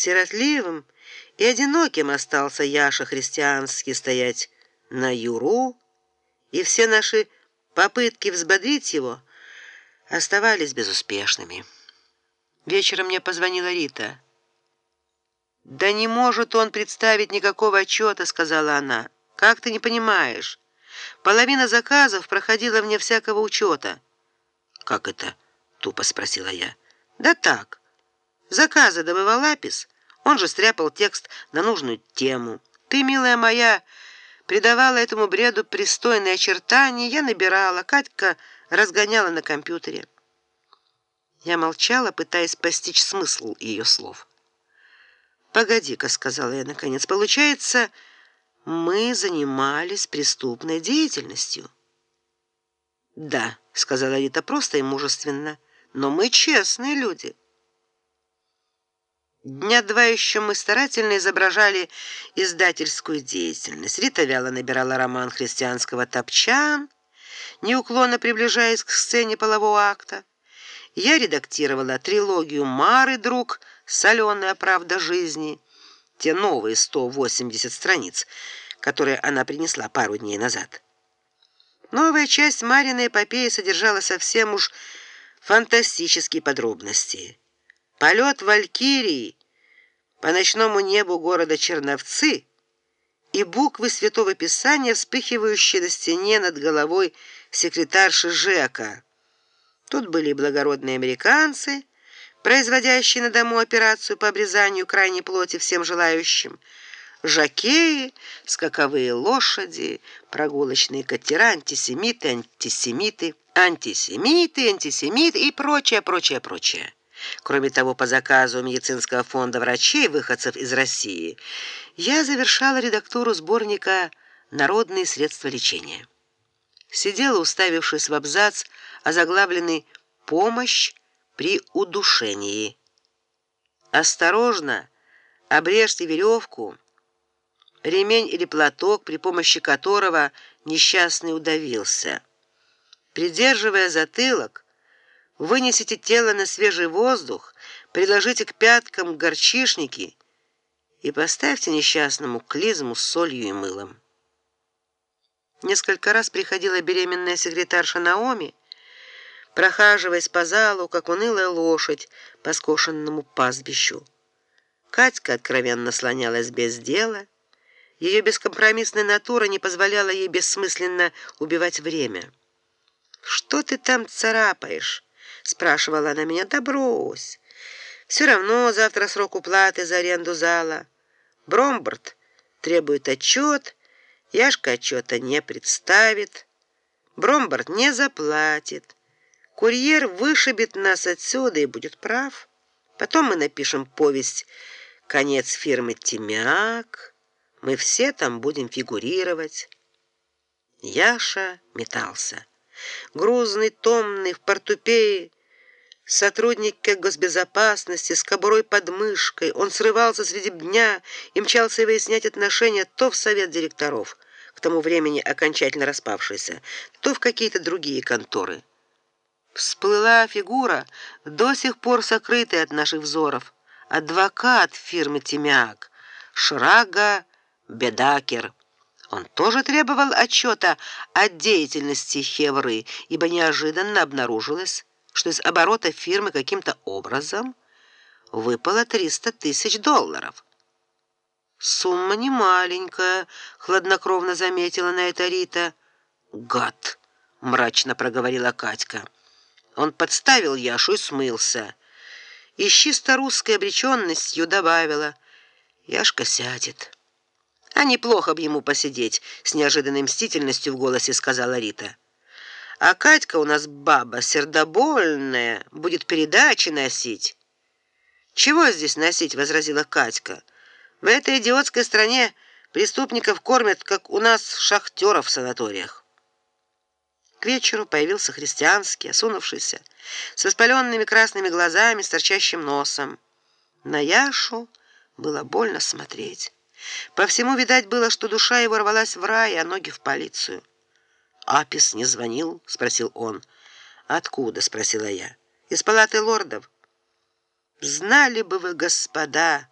Сиротливым и одиноким остался Яша христианский стоять на юру, и все наши попытки взбодрить его оставались безуспешными. Вечером мне позвонила Рита. Да не может он представить никакого отчета, сказала она. Как ты не понимаешь? Половина заказов проходила вне всякого учета. Как это? тупо спросила я. Да так. Заказы добывал Апис, он же стряпал текст на нужную тему. Ты, милая моя, придавала этому бреду пристойные очертания, я набирала, Катька разгоняла на компьютере. Я молчала, пытаясь постичь смысл ее слов. Погоди-ка, сказала я наконец. Получается, мы занимались преступной деятельностью. Да, сказала Рита просто и мужественно. Но мы честные люди. Дня два еще мы старательно изображали издательскую деятельность. Рита вяло набирала роман христианского Топчан, неуклонно приближаясь к сцене полового акта. Я редактировала трилогию Мары, друг, Соленая правда жизни, те новые 180 страниц, которые она принесла пару дней назад. Новая часть Мариной эпопеи содержала совсем уж фантастические подробности. Полет Валькирии по ночному небу города Черновцы и буквы Святого Писания, вспыхивающие на стене над головой секретарши Жека. Тут были благородные американцы, производящие на дому операцию по обрезанию крайней плоти всем желающим, жакеи, скаковые лошади, прогулочные катера, антисемиты, антисемиты, антисемиты, антисемиты и прочее, прочее, прочее. Кроме того, по заказу медицинского фонда врачей выходцев из России, я завершала редактуру сборника Народные средства лечения. Сидела, уставившись в абзац, озаглавленный Помощь при удушении. Осторожно, обрежьте веревку, ремень или платок, при помощи которого несчастный удавился. Придерживая затылок, Вынесите тело на свежий воздух, приложите к пяткам горчишники и поставьте несчастному клизму с солью и мылом. Несколько раз приходила беременная секретарша Наоми, прохаживаясь по залу, как унылая лошадь по скошенному пастбищу. Катька откровенно слонялась без дела. Ее бескомпромиссная натура не позволяла ей бессмысленно убивать время. Что ты там царапаешь? Спрашивала она меня. Да брось. Все равно завтра срок уплаты за аренду зала. Бромберт требует отчет, Яшка отчета не представит. Бромберт не заплатит. Курьер вышибет нас отсюда и будет прав. Потом мы напишем повесть Конец фирмы Тимяк. Мы все там будем фигурировать. Яша метался грузный, томный, в портупее, сотрудник госбезопасности с кобурой под мышкой. Он срывался среди дня и мчался выяснять отношения то в совет директоров, к тому времени окончательно распавшийся, то в какие-то другие конторы. Всплыла фигура, до сих пор сокрытая от наших взоров, адвокат фирмы Тимяк, Шрага Бедакер. Он тоже требовал отчета о деятельности Хевры, ибо неожиданно обнаружилось, что из оборота фирмы каким-то образом выпало 300 тысяч долларов. Сумма не маленькая, хладнокровно заметила на это Рита. Гад, мрачно проговорила Катька. Он подставил Яшу и смылся. И с чисто русской обречённостью добавила: "Яшка сядет". А неплохо бы ему посидеть, с неожиданной мстительностью в голосе сказала Рита. А Катька у нас баба сердобольная, будет передачи носить. Чего здесь носить, возразила Катька. В этой идиотской стране преступников кормят, как у нас шахтеров в санаториях. К вечеру появился христианский, осунувшийся, с воспаленными красными глазами, с торчащим носом. На Яшу было больно смотреть. По всему видать было, что душа его рвалась в рай, а ноги в полицию. Апис не звонил, спросил он. Откуда, спросила я. Из палаты лордов. Знали бы вы, господа,